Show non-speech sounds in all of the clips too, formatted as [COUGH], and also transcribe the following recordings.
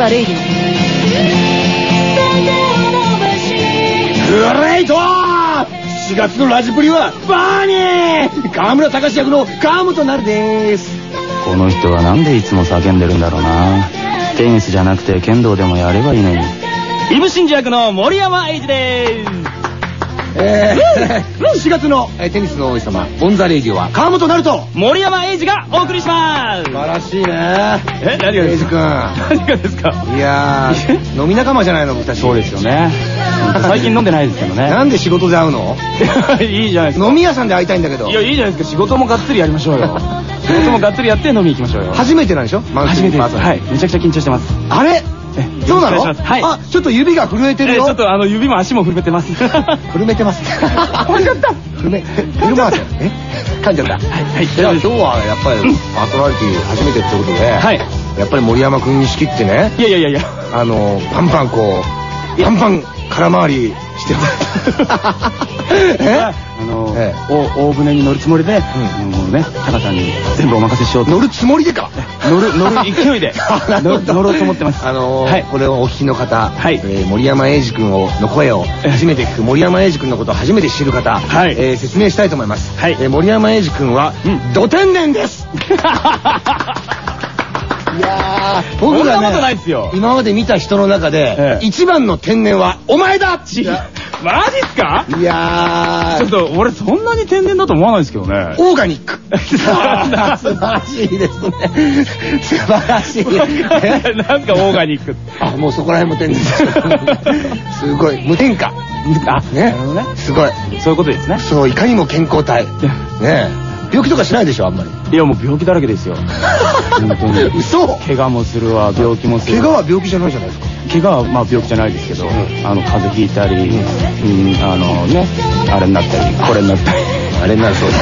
the Radio Great !4 月のラジプリは Burning 河村隆役の川本成ですこの人はなんでいつも叫んでるんだろうなテニスじゃなくて剣道でもやればいいのに伊武深司役の森山栄治ですえー、4月のえーテニスの王子様 on the Radio は川本成と森山栄治がお送りします。素晴らしいね。え何がエイジですか？君。何がですか？いやー [LAUGHS] 飲み仲間じゃないの僕たち。そうですよね。最近飲んでないですけどね。なんで仕事で会うの？[LAUGHS] いいじゃないですか。飲み屋さんで会いたいんだけど。いやいいじゃないですか。仕事もがっつりやりましょうよ。[LAUGHS] 仕事もがっつりやって飲み行きましょうよ。初めてなんでしょ？初めてです。はい。めちゃくちゃ緊張してます。あれ？えそうなの？はい。あちょっと指が震えてるよ。えちょっとあの指も足も震えてます。[LAUGHS] 震めてます [LAUGHS] 噛んじゃった震め震ませえ？噛んじゃった。はいはい。じゃあ今日はやっぱりパーソナリティ初めてってことではい。やっぱり森山君に仕切ってねいやいやいやいや。あのパンパンこうパンパン空回りしてえ？あの、ええ。お大船に乗るつもりで、もうねタカさんに全部お任せしようと。乗るつもりでか？乗る乗る勢いで。[LAUGHS] 乗乗ろうと思ってます。あのーはい。これをお聞きの方、はい。えー森山英二君をの声を初めて聞く森山英二君のことを初めて知る方、はい。えー説明したいと思います、はい。えー森山英二君は、うん。ド天然です [LAUGHS] いやー僕がそんなことないねですよ。今まで見た人の中で、ええ。一番の天然はお前だちマジっすか？いやー。ちょっと俺そんなに天然だと思わないですけどね。オーガニック。素晴らしいですね。素晴らしい。えなんかオーガニック。あもうそこら辺も天然ですすごい。無添加。あね。ね。すごい。そういうことですね。そういかにも健康体。ね。え病気とかしないでしょあんまり。いやもう病気だらけですよ。本当に嘘。怪我もするわ病気もする怪我は病気じゃないじゃないですか。怪我はまあ病気じゃないですけど、ん。あの風邪ひいたり、うんあのねあれになったりこれになったり。あれになるそう [LAUGHS]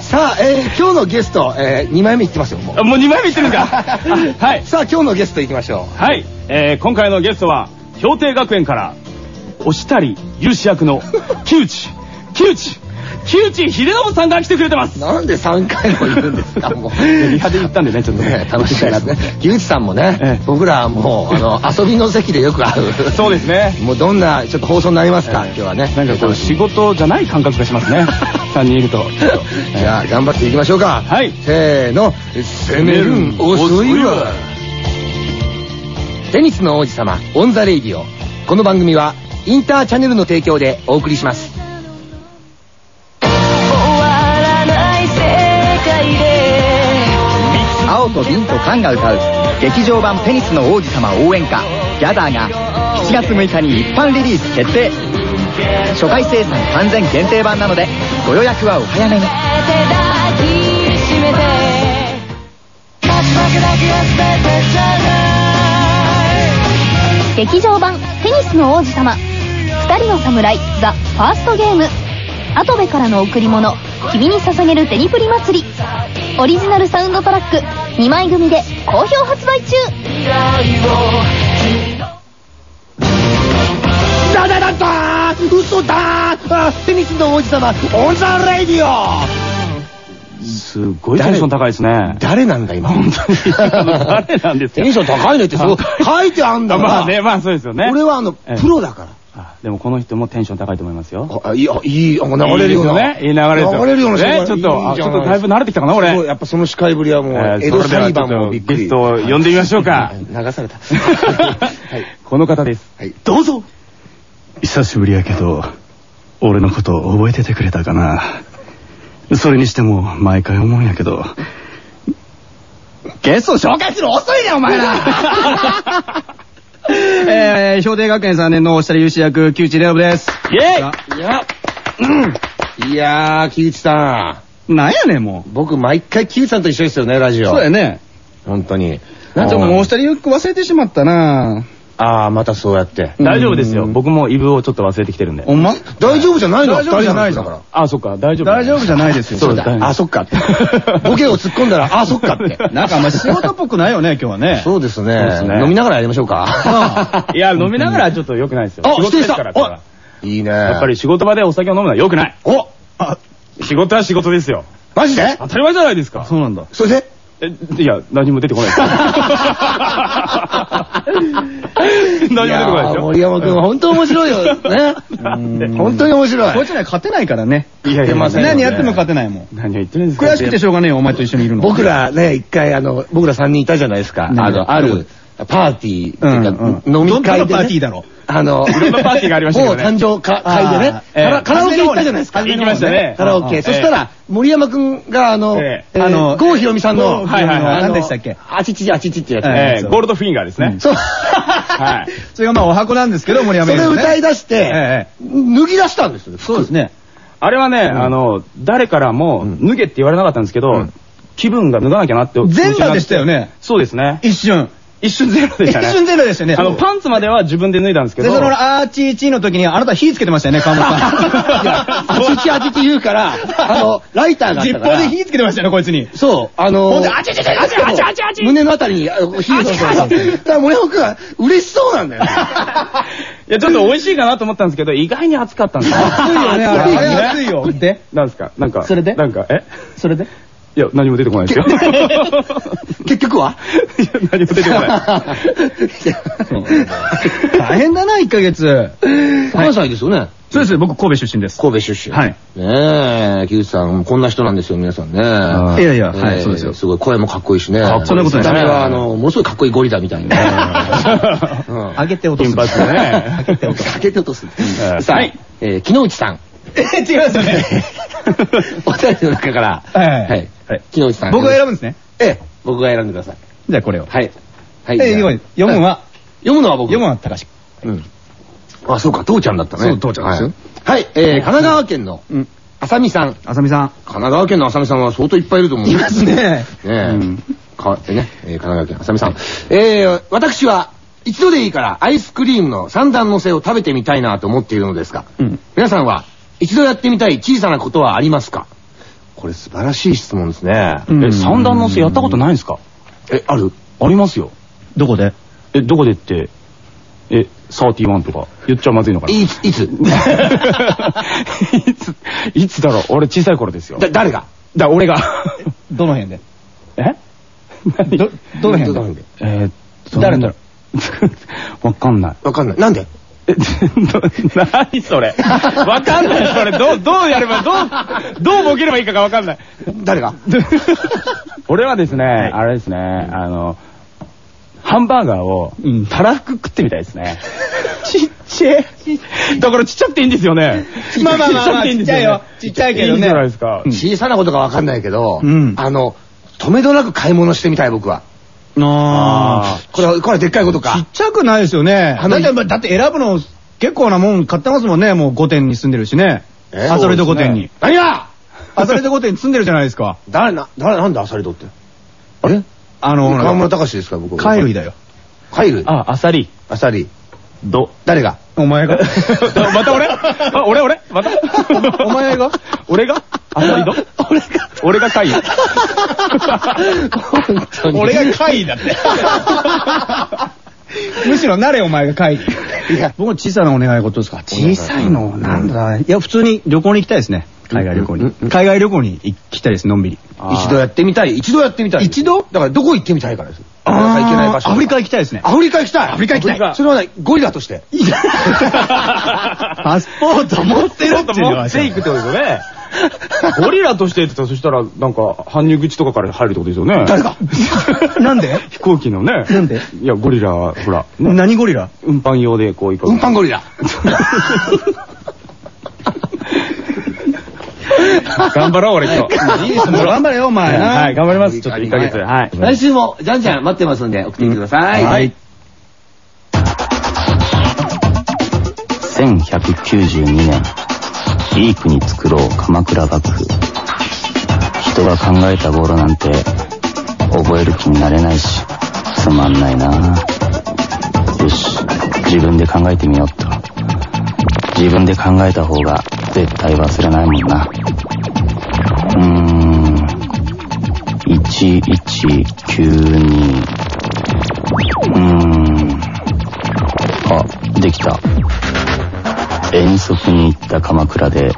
さあ、えー今日のゲスト、え2枚目いってますよもう。あもう2枚目いってるんか [LAUGHS] はい。さあ今日のゲストいきましょはい、えー今回のゲストは氷定学園から押したり勇士役の木内。木内木内秀信さんが来てくれてますうなんで3回も言うんですか？もうリハで言ったんでねちょっとねね、楽しいですね。[LAUGHS] 木内さんもね、ええ僕らはもう、あの、[LAUGHS] 遊びの席でよく会う。そうですねもうどんな、ちょっと放送になりますか、今日はね。なんかこう仕事じゃない感覚がしますね [LAUGHS] 3人いるとじゃあ、頑張っていきましょうか。はいせーの、攻めるん遅いわ。テニスの王子様、 on the Radio。この番組は、インターチャネルの提供でお送りします。青と瓶と缶が歌う劇場版テニスの王子様応援歌「 Gather」が7月6日に一般リリース決定。初回生産完全限定版なのでご予約はお早めに。劇場版テニスの王子様二人の侍 The First Game。跡部からの贈り物君に捧げるテニプリ祭り。オリジナルサウンドトラック2枚組で好評発売中。だだだだー嘘だーあテニスの王子様、 on the Radio。すごいテンション高いですね。誰なんだ今。本当に。誰なんですかテンション高いねってそう書いてあんだから。まあねまあそうですよね。俺はあの、ええ。プロだから。あでもこの人もテンション高いと思いますよ。あ、いい、あいい、あ流れるよね。いい流れですよ。流れるようなねちょっとあちょっとだいぶ慣れてきたかな俺。やっぱその司会ぶりはもう、えー江戸それでは裁判もびっくり。ゲストを呼んでみましょうか。流された。はい。この方です。はい。どうぞ。久しぶりやけど俺のこと覚えててくれたかな。それにしても毎回思うんやけど。ゲスト紹介する遅いねお前ら [LAUGHS] えー、氷定学園3年の押したり勇士役木内レオブですイエイいや、うん。いやー、木内さなんやねんもん。僕、毎回木内さんと一緒ですよね、ラジオ。うそうやね本当に。なんちょもう押したり役忘れてしまったなああ、またそうやって。大丈夫ですよ。僕もイブをちょっと忘れてきてるんで。ほんま？大丈夫じゃないの？大丈夫じゃないじゃん二人んだかあそっか大丈夫大丈夫じゃないですよ。そうだ。ら。あ、そっかって。[LAUGHS] ボケを突っ込んだら、あ、そっかって。なんかあんま仕事っぽくないよね今日はね。そうですね。飲みながらやりましょうか。いや飲みながらちょっと良くないですよ。あ、仕事です否定したからいいね。やっぱり仕事場でお酒を飲むのは良くない。お仕事は仕事ですよ。マジで？当たり前じゃないですか。そうなんだ。それで？え、いや、何も出てこないです。[LAUGHS] 何も出てこないですいやーよ。森山君は本当面白いよ。[LAUGHS] ね。本当に面白い。こいつには勝てないからね。いやいやませんよ何やっても勝てないもん。何を言ってるんですか悔しくてしょうがねえよ、お前と一緒にいるの。僕らね、一回あの、僕ら3人いたじゃないですか。何あの、あるパーティー飲み会で、ね。どんなパーティーだろあの、いろんなパーティーがありましたけどね某誕生か会でねカラオケ行ったじゃないですか。行きましたねカラオケ。そしたら、森山くんが、あの、あの郷ひろみさんの、はいはいはい何でしたっけ？あちちあちちってやつえゴールドフィンガーですね。そう。はい。[LAUGHS] それがまあお箱なんですけど、森山それ優ね歌い出してえ、脱ぎ出したんですよ。そうですね。あれはね、あの、誰からも脱げって言われなかったんですけど、気分が脱がなきゃなって。全裸でしたよね。そうですね。一瞬。一瞬ゼロでしたね。一瞬ゼロでしたよね。あの、パンツまでは自分で脱いだんですけで、ど。そのあーちーちーの時にあなた火つけてましたよね、[LAUGHS] 川本さん。いや、あちちあちち言うから、[LAUGHS] あの、ライターが実。報で火つけてましたよね、こいつに。そう、あのー、ほんであちちちあちちあちちあち胸のあたりに、火をそうそうそう。だから森山君は嬉しそうなんだよね。いや、ちょっと美味しいかなと思ったんですけど、意外に暑かったんですよ。熱いよね、あれ。あれ熱いよ。でなんですかなんか、それでなんか、えそれでいや、何も出てこないですよ。結局は？[LAUGHS] いや、何も出てこない。大変だな、1ヶ月。関西ですよね。そうです、僕神戸出身です。神戸出身。はい。ねえ、木内さん、こんな人なんですよ、皆さんね。いやいや、えーはい、そうですよ。すごい声もかっこいいしね。かっこいいそんなことない見た目は、あの、ものすごいかっこいいゴリラみたいな。うん上げて落とす。金髪でね上げて落とす。さあはい、えー木之内さん。え、違いますよね。[LAUGHS] お二人の中から、はいはい。木之内さん。僕が選ぶんですね。ええ、僕が選んでください。じゃあこれを。はい。はえ、読む読むのは、読むのは僕。読むのは高志。うん。あ、そうか、父ちゃんだったね。そう父ちゃんですよはい。はい、えー、神奈川県の、うん。浅見さん。あさみさん。神奈川県の浅見さんは相当いっぱいいると思う。いますね。ねえ。うんかわってね、えー神奈川県浅見さん。えー、私は、一度でいいからアイスクリームの三段乗せを食べてみたいなと思っているのですが、うん皆さんは一度やってみたい小さなことはありますか？これ素晴らしい質問ですね。うん。え、三段乗せやったことないんですか？え、ある？ありますよ。どこで？え、どこでって、え、31とか。言っちゃまずいのかな？いつ、いつ？[LAUGHS] いつ、いつだろう？俺小さい頃ですよ。だ、誰が？だ、俺が。どの辺で？え？ど、どの辺で？どの辺で？えーっと、誰だろうわかんない。わかんない。なんで？[LAUGHS] 何それわかんない。それ、どう、どうやれば、どう、どうボケればいいかがわかんない。誰が？[LAUGHS] 俺はですね、あれですね、あの、ハンバーガーをうん、たらふく食ってみたいですね。ちっちゃい。だからちっちゃくていいんですよね。まあまあまあまあちっちゃいよねちっちゃいよちっちゃいけどねいいじゃないですか。小さなことがわかんないけど、うんあの、止めどなく買い物してみたい僕は。あこれは、これはでっかいことかちっ。ちゃくないですよね。だって、まあだって選ぶの結構なもん買ってますもんね。もう5店に住んでるしね。え？アソリド5店に。何が？アソリド5店に住んでるじゃないですか。誰な、誰なんだアサリドって？あれあの、河村隆ですか僕。貝類だよ。貝類？あ、アサリ。アサリ。ど。誰が？お前が？[LAUGHS] また俺？あ、俺俺？また？お前が？[LAUGHS] 俺が？アサリド俺が俺が貝俺が貝だって。[LAUGHS] むしろなれお前が貝。いや、僕の小さなお願い事ですか？小さいの、なんだ。いや、普通に旅行に行きたいですね。海外旅行に。海外旅行に行きたいです、のんびり。一度やってみたい。一度やってみたい。一度？だからどこ行ってみたいからです。あなかなか行けない場所。アフリカ行きたいですね。アフリカ行きたい。アフリカ行きアフリカたい。それはね、ゴリラとして。[LAUGHS] パスポート持ってるっていうのは持っていくってことですよね。[LAUGHS] ゴリラとしてって言ったら、そしたら、なんか、搬入口とかから入るってことですよね。誰が？[LAUGHS] なんで？飛行機のね。なんで？いや、ゴリラ、ほら、ね、何ゴリラ？運搬用でこう行く。運搬ゴリラ。[LAUGHS] 頑張ろう、俺今日。いいですもう頑張れよ、お前な。はい、頑張ります。ちょっと1ヶ月。はい。来週も、じゃんじゃん待ってますんで、送ってきてください。はい。1192年いい国作ろう鎌倉幕府。人が考えたボロなんて覚える気になれないしつまんないな。よし自分で考えてみようっと。自分で考えた方が絶対忘れないもんな。うーん。1192うーん。あできた。遠足に行った鎌倉で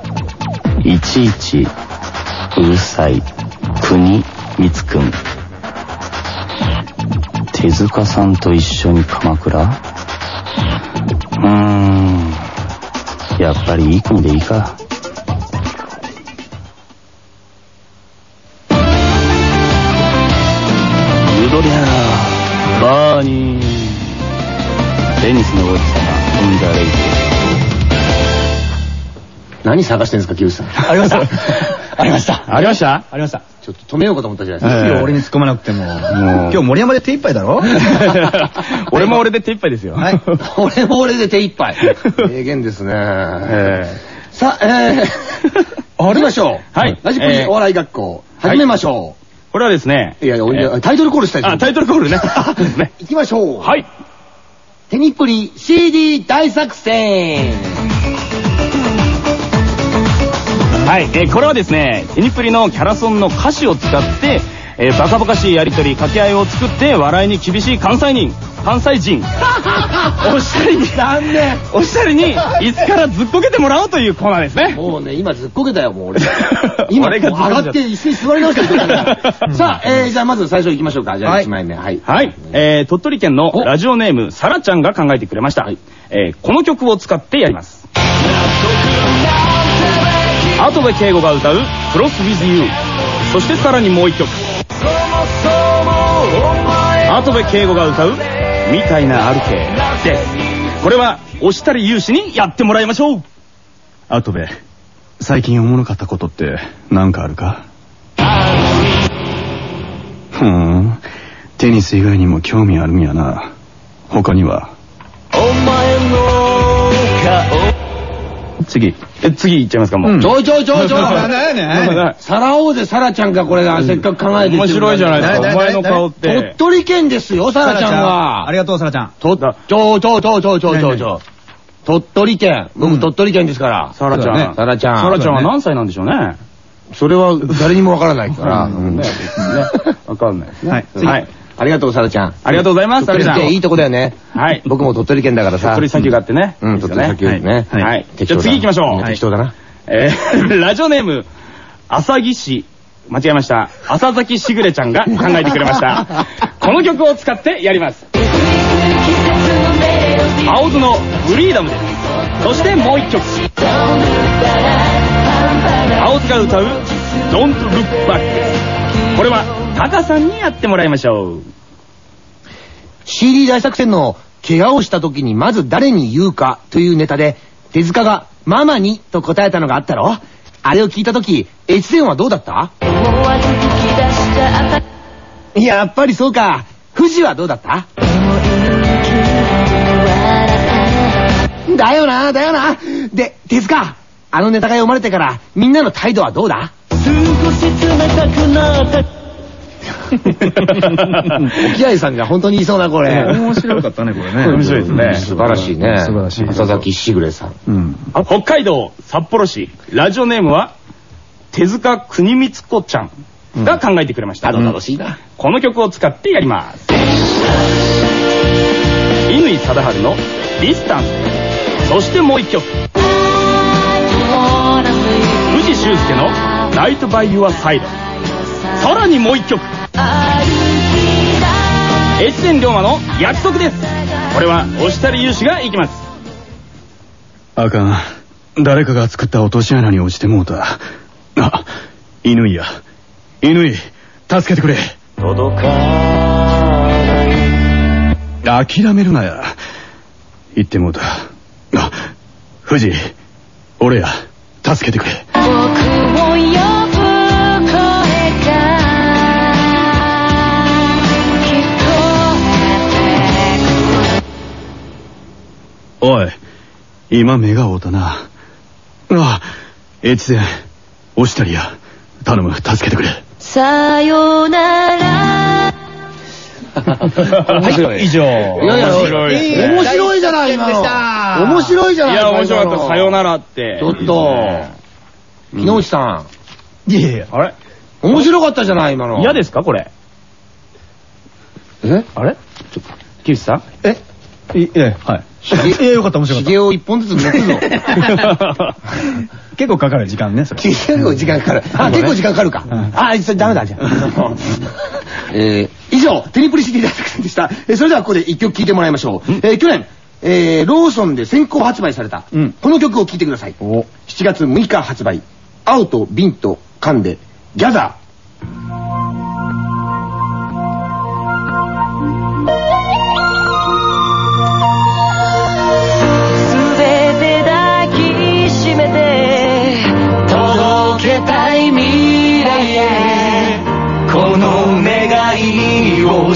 いちいちうるさい国光くん。手塚さんと一緒に鎌倉？うーん。やっぱりいい国でいいか。何探してんですか、木内さん。ありました。[LAUGHS] ありました。ありました？ありました。ちょっと止めようかと思ったじゃないですか。俺に突っ込まなくても。今日森山で手一杯だろ？[LAUGHS] 俺も俺で手一杯ですよ。はい。[LAUGHS] 俺も俺で手一杯。名言ですね。えさあ、えー、行きましょう。はいラジプリえーお笑い学校、始めましょーこれはですね。う。いやいや、タイトルコールしたいですあ、タイトルコールね。ですね。行きましょう。はい。テニプリ CD 大作戦。はい、えーこれはですね、テニプリのキャラソンの歌詞を使って、えーバカバカしいやりとり、掛け合いを作って、笑いに厳しい関西人、関西人、[LAUGHS] おっしゃりに、残念。おっしゃりに、いつからずっこけてもらおうというコーナーですね。もうね、今ずっこけたよ、もう俺。[LAUGHS] 今、俺が上がって椅子に座り直してる [LAUGHS] さあ、えー、じゃあまず最初行きましょうか。じゃあはい1枚目。はい。はい、えー鳥取県のラジオネーム、さらちゃんが考えてくれました。えーこの曲を使ってやります。後部敬吾が歌う「Cross with You」そしてさらにもう一曲。後部敬吾が歌う「みたいなあるけ」です。これは押したり有志にやってもらいましょう。あとべ最近おもろかったことって何かあるか？ふーん。テニス以外にも興味あるんやな。他には？次え次いっちゃいますかもう、ちょいちょいちょいちょい。なんだよね。サラ王でサラちゃんがこれがせっかく考えて面白いじゃないですか誰お前の顔って鳥取県ですよ、サラちゃんあは。りがとう、サラちゃん。と、ちょちょちょちょちょちょちょ。鳥取県。僕鳥取県ですから。サラちゃん、サラちゃん。サラちゃんは何歳なんでしょうねそれは誰にもわからないから。[LAUGHS] わかんないですね。はい次。はい。ありがとう、サラちゃん。ありがとうございます、サラちゃん。いいとこだよね。はい。僕も鳥取県だからさ。鳥取砂丘があってね。うん、鳥取砂丘ね。はい。はいじゃあ次行きましょう。適当だな。えー、[LAUGHS] ラジオネーム、浅木市、間違えました。浅崎しぐれちゃんが考えてくれました。[LAUGHS] この曲を使ってやります。青津のフリーダムです。そしてもう一曲。青津が歌う Don't Look Back です。これはタカさんにやってもらいましょう。CD 大作戦の怪我をした時にまず誰に言うかというネタで手塚がママにと答えたのがあったろ。あれを聞いた時越前はどうだった？やっぱりそうか。富士はどうだった？だよなだよな。で手塚あのネタが読まれてからみんなの態度はどうだ？[LAUGHS] 沖合さんが本当に言いそうなこれ。面白かったね、これね。面白いですね。素晴らしいね。素晴らしい。浅崎しぐれさん。うん。あ北海道札幌市。ラジオネームは手塚国光子ちゃんが考えてくれました、楽しいな。この曲を使ってやります。乾貞治の「 Distance」そしてもう一曲。不二周助の「 Right by your side」さらにもう一曲。越前リョーマの「約束」です。これは押したり勇士がいきます。あかん。誰かが作った落とし穴に落ちてもうた。あ乾や。乾助けてくれ。届か諦めるなや。言ってもうた。あ藤俺や。助けてくれ。おい今目が合うたなあ越前押したりや頼む助けてくれさよなら [LAUGHS] 面白い。以上。いやいや、面白い面白いじゃない、今の。面白いじゃないいや面白かった「さよら。なら」ってちょっと、木之内さん。いやいや。あれ？面白かったじゃない、今の。嫌ですかこれ？え？あれ？ちょっと木内さん？え？いえ、はい。いや、よかった、面白かっ髭を一本ずつ抜くぞ。た。[LAUGHS] 結構かかる時間ね、それ。結構時間かかる。あ、結構時間かかるか。あ、それダメだ、じゃあ。えー以上、テニプリシティ大作戦でした。えーそれではここで一曲聴いてもらいましょう。えー去年、えーローソンで先行発売された、うんこの曲を聴いてください。7月6日発売、青と瓶と缶で、ギャザす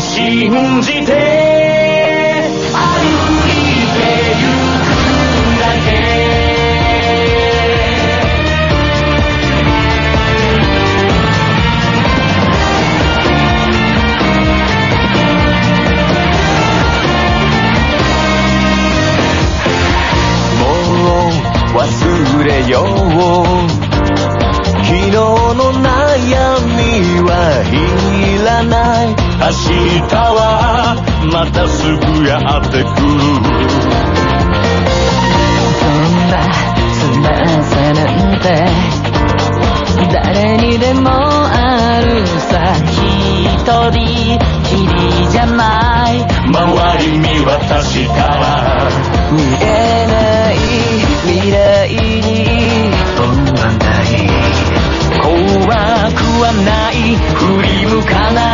信じてぐやってくそんなつまさなんて誰にでもあるさ一人きりじゃない周り見渡したら見えない未来に飛ばない怖くはない振り向かない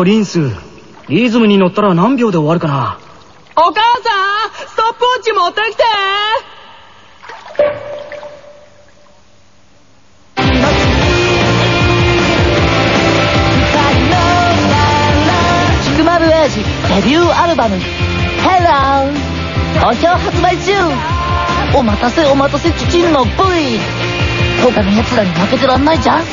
ャンプーとリンス、リズムに乗ったら何秒で終わるかな？お母さん、ストップウォッチ持ってきて。菊丸英二デビューアルバム「Hello」好評発売中。お待たせお待たせチチンの V 他の奴らに負けてらんないじゃん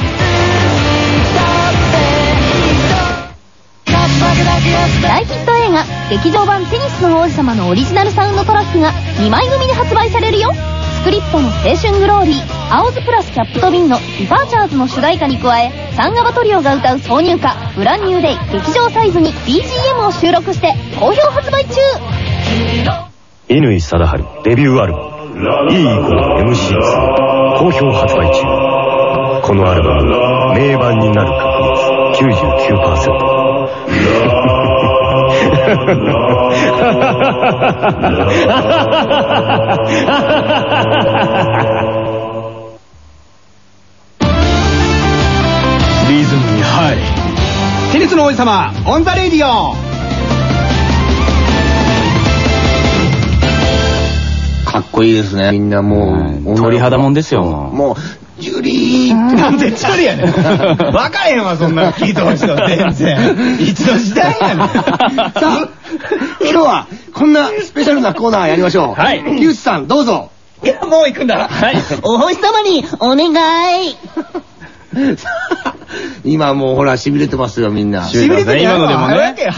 大ヒット映画「劇場版テニスの王子様」のオリジナルサウンドトラックが2枚組で発売されるよ。スクリプトの「青春 Glory」「青酢プラスキャップとビン」の「 Departures」の主題歌に加えサンガバトリオが歌う挿入歌「 Brand New Day」劇場サイズに BGM を収録して好評発売中。乾貞治デビューアルバム。E イコール MC2 好評発売中。このアルバム名盤になる確率99%リズムに入り。テニスの王子様、 on the Radio かっこいいですね。みんなもう、鳥肌もんですよもう、ジュリー。なんでチャリやねん。分かれへんわ、そんな聞いてほしい全然。いつの時代やねん。[LAUGHS] さあ、今日はこんなスペシャルなコーナーやりましょう。はい木内さん、どうぞ。いや、もう行くんだ。はいお星様にお願い [LAUGHS] 今もうほら、痺れてますよ、みんな。しびれてる今のでもねね。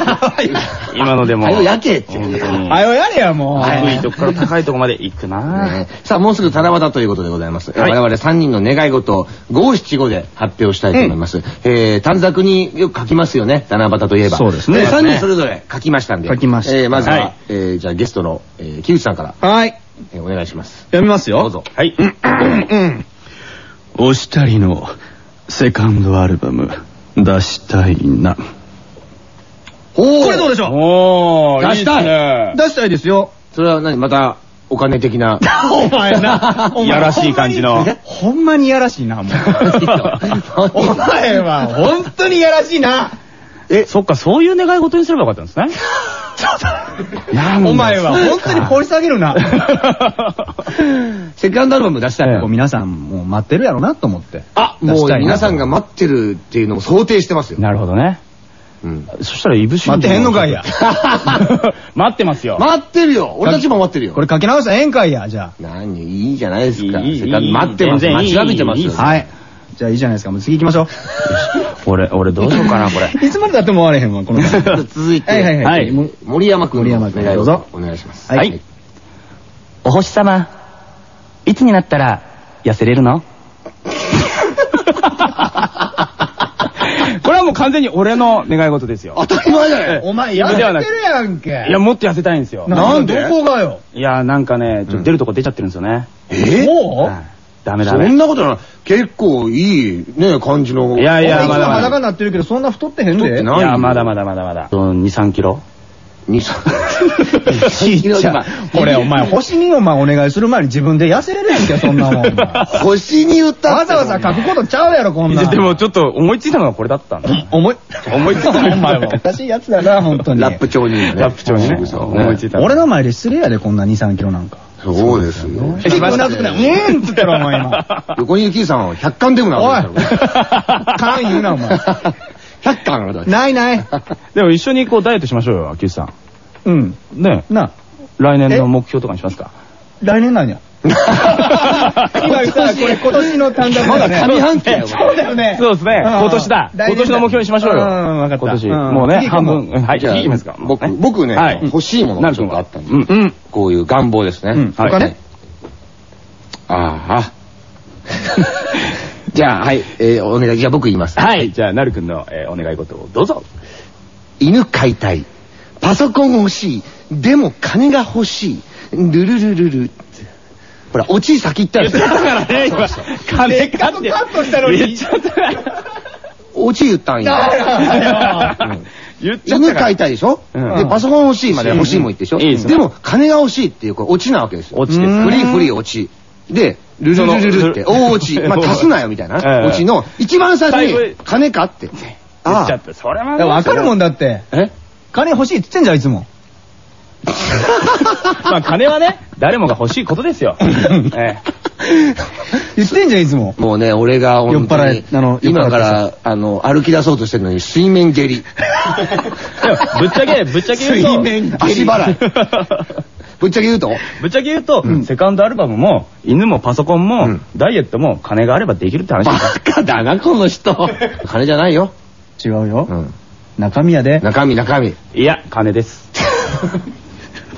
今のでもはよ、やけって。本当にはよやれや、もう。低いとこから高いとこまで行くなねさあ、もうすぐ七夕ということでございます。はい我々3人の願い事を五七五で発表したいと思います。えー、短冊によく書きますよね、七夕といえば。そうですねえー3人それぞれ書きましたんで。書きましたえー、まずは、はいえー、じゃあゲストの、えー、木内さんから、はい。えーお願いします。読みますよ。どうぞ。はいおしたりのセカンドアルバム出したいな。おこれどうでしょう？おー出したいいいっすね出したいですよ。それは何？また、お金的な。[LAUGHS] お前な。お [LAUGHS] 前やらしい感じのほんまにやらしいな、もう。[LAUGHS] お前は、本当にやらしいな。そっかそういう願い事にすればよかったんですねお前は本当に掘り下げるな。[LAUGHS] セカンドアルバム出したら、こう皆さんもう待ってるやろなと思って。あ、もう皆さんが待ってるっていうのを想定してますよ。なるほどね。うんそしたらイブシ待ってへんのかいや。[LAUGHS] [LAUGHS] 待ってますよ。待ってるよ俺たちも待ってるよこれ書き直したらええんかいや、じゃ何いいじゃないですか。いいいいセカンド待ってます。全然いい待ちわびてます。はい。じゃあいいじゃないですか。もう次行きましょ俺、俺どうしようかな、これ。う。[LAUGHS] いつまでだっても終われへんわ、この。[LAUGHS] 続いて、はいはいはい。森山君の森山君願いをどうぞお願いします。はいお星様、いつになったら痩せれるの？[LAUGHS] これはもう完全に俺の願い事ですよ。当たり前じゃないお前イブではなくやってるやんけ。いや、もっと痩せたいんですよ。なんでどこがよ。いや、なんかね、ちょっと出るとこ出ちゃってるんですよね。え？もはいダメダそメ。んなことない。結構いいね、感じの。いやいや、まだまだ。裸になってるけど、そんな太ってへんで。太ってないいや、まだまだまだまだ。2、3キロ？2、3。[LAUGHS] じゃあこれお前、星にお前お願いする前に自分で痩せれるやんけ、そんなもん。[LAUGHS] 星に言ったわざわざ書くことちゃうやろ、こんなん。でもちょっと思いついたのがこれだったんだ。思い、思いついたお前はおかしいやつだな、本当に。ラップ調にね。ラップ調にね。思いついた。俺の前で失礼やで、こんな2、3キロなんか。そうですよ。結構うなずくな。うーんっつったろ、お前今。横にゆきさんは100巻でもなおいかった勘言うな、お前。[LAUGHS] 100巻ないない。でも一緒にこうダイエットしましょうよ、秋内さん。うん。ねな、来年の目標とかにしますか？来年なんや？今さ、これ今年の短冊まだ上半期 [LAUGHS] そうだよね。そうですね。うん今年だ。今年の目標にしましょうよ。うん、分かった。今年。うんもうね、半分。うんはい、じゃあいきますか。僕ね欲しいものがちょっとあったんで。こういう願望ですね。お金ああ。[LAUGHS] じゃあ、はい、えーお願い。じゃあ僕言います。はい。じゃあ、なるくんのえーお願い事をどうぞ。犬飼いたい。パソコン欲しい。でも金が欲しい。ルルルルル。ほら、オチ先行ったら言ったからね、今。金かって。カットしたのに言っちゃった。オチ言ったんや。うん言っちゃった犬から。飼いたいでしょ？うんで、パソコン欲しいまで欲しいも言ってでしょ？いいですねでも、金が欲しいっていう、これ、オチなわけですよ。オチですフリーフリーオチ。で、ルルルルルって、大オチ。[LAUGHS] まあ、足すなよ、みたいええな。オチの、一番最初にに、金かって。言ああ。っちゃった。それはね分かるもんだって。え？金欲しいって言ってんじゃん、いつも。まあ、金はね、誰もが欲しいことですよ。[LAUGHS] え言ってんじゃん、いつも。もうね、俺が本当に酔っ払いあの、今から、あの、歩き出そうとしてるのに、水面蹴り。えでもぶっちゃけ、ぶっちゃけ言うと、水面足払い。[LAUGHS] ぶっちゃけ言うと？ぶっちゃけ言うと、セカンドアルバムも、犬もパソコンも、うんダイエットも金があればできるって話バ。カだな、この人。金じゃないよ。違うよう。ん。中身やで。中身、中身。いや、金です。[LAUGHS]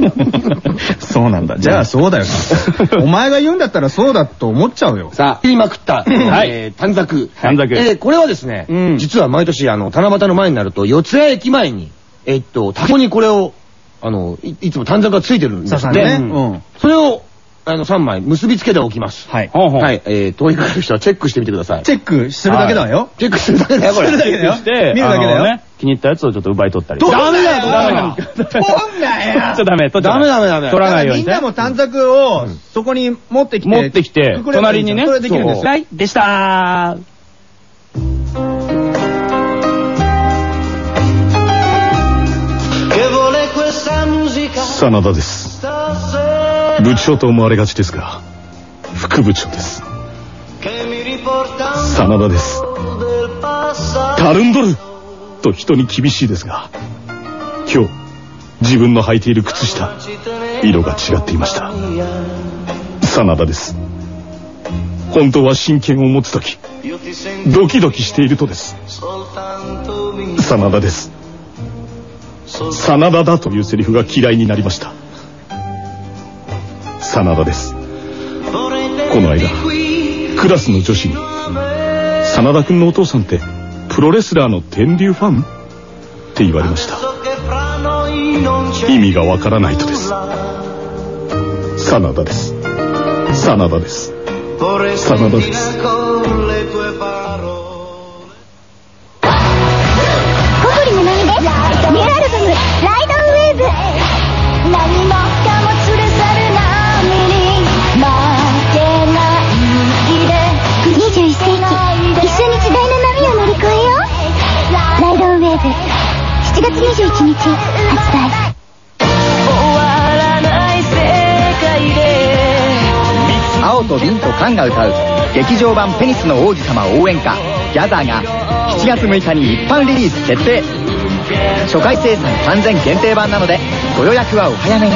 [LAUGHS] そうなんだ。じゃあそうだよ。[LAUGHS] お前が言うんだったらそうだと思っちゃうよ。さあ、言いまくった、[LAUGHS] えー短冊。短冊えーこれはですね、うん実は毎年、あの、七夕の前になると、四谷駅前に、えっと、タコにこれを、あの、いいつも短冊がついてるんですね。うん。それを、あの、3枚結びつけておきます。はい。ほうほうはい、えー、問いかける人はチェックしてみてください。チェックするだけだよ。チェックするだけだよ、これ。するだけだよ。して、見るだけだよ。ね、気に入ったやつをちょっと奪い取ったり。ダメだよ。ダメだダメ取んなよ。ちょ、ダメ、取っちゃダメダメダメ。取らないようにね。みんな。も短冊をそこに持ってきて。持ってきて隣にね。それできるんですよ。はい、でした。真田です。部長と思われがちですが副部長です。真田です。タルンドルと人に厳しいですが今日自分の履いている靴下色が違っていました。真田です。本当は真剣を持つ時ドキドキしているとです。真田です。真田だというセリフが嫌いになりました。真田です。この間クラスの女子に真田君のお父さんってプロレスラーの天竜ファン？って言われました。意味がわからないとです。真田です。真田です。真田です。ンとカンが歌う劇場版ペニスの王子様応援歌ギャザーが7月6日に一般リリース決定初回生産完全限定版なのでご予約はお早めに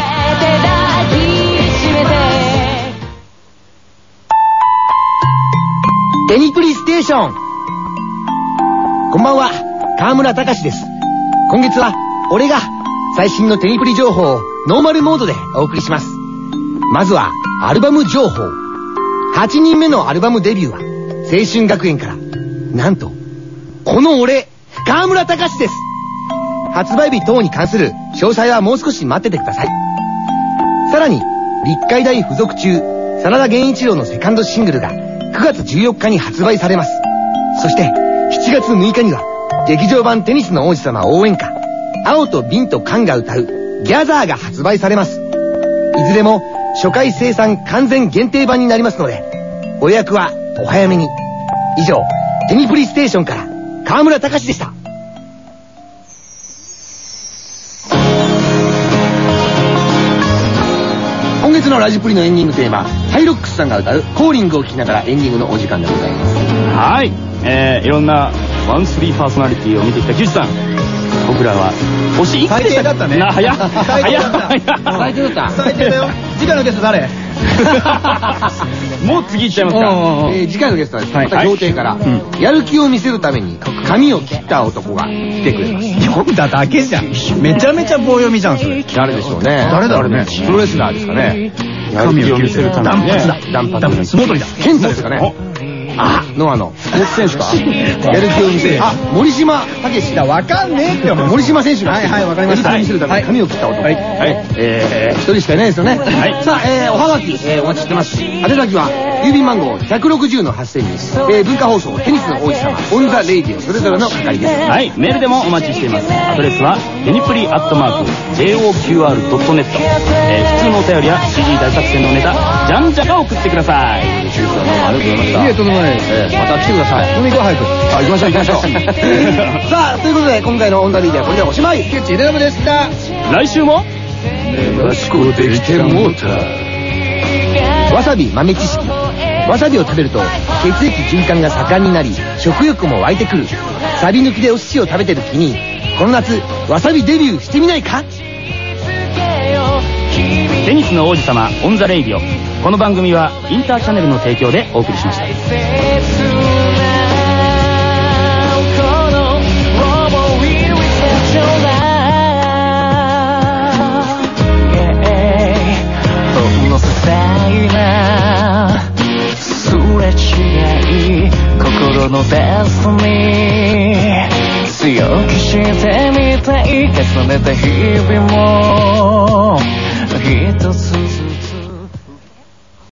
テニプリステーションこんばんは、河村隆です。今月は、俺が最新のテニプリ情報をノーマルモードでお送りします。まずは、アルバム情報。8人目のアルバムデビューは、青春学園から、なんと、この俺、河村隆です。発売日等に関する詳細はもう少し待っててください。さらに、立海大附属中、真田源一郎のセカンドシングルが9月14日に発売されます。そして、7月6日には、劇場版テニスの王子様応援歌、青と瓶と缶が歌う、ギャザーが発売されます。いずれも、初回生産完全限定版になりますので、ご予約はお早めに。以上、テニプリステーションから、河村隆でした。今月のラジプリのエンディングテーマ、ハイロックスさんが歌うコーリングを聴きながらエンディングのお時間でございます。はい、えー、いろんなワンスリーパーソナリティを見てきた岸さん僕らは星いくつでした最低だったね。な早っ。最低早っだった。早っ。最低だった。最低だよ。次回のゲスト誰？[LAUGHS] もう次行っちゃいますか。えー次回のゲストはですね、はい。また協定から、やる気を見せるために髪を切った男が来てくれます。読んだだけじゃん。めちゃめちゃ棒読みじゃんそれ。誰でしょうね。誰だろうね。プロレスラーですかね。髪を見せるためにね。断髪だ断髪断髪相撲取りだ。ケントですかね。あ、ノアのスポーツ選手か？やる気を見せる。あ、森島武史。わかんねえって森島選手が。はいはいわかりました見せるために髪を切った男。はいえー、一人しかいないですよね。はいさあ、えー、おはがき、えー、お待ちしてます。宛先は、郵便番号160の8000に、えー、文化放送、テニスの王子様、 on the Radio、それぞれの係です。はい、メールでもお待ちしています。アドレスは、テニプリアットマーク、JOQR.net。えー、普通のお便りや CD 大作戦のネタ、じゃんじゃか送ってください。ありがとうございました。いええーまた来てください。飲み行こう早くあ、行きましょう行きましょう。[LAUGHS] [LAUGHS] さあ、ということで、今回のオンダリーではこれでおしまい。ケチレナムでした来週も、しくできてもうた。わさび豆知識。わさびを食べると血液循環が盛んになり食欲も湧いてくるサビ抜きでお寿司を食べてる気にこの夏わさびデビューしてみないか？テニスの王子様、 on the Radio。この番組は、インターチャネルの提供でお送りしました。ほんの些細なすれ違い心のベストに強くしてみたい重ねた日々も一つずつ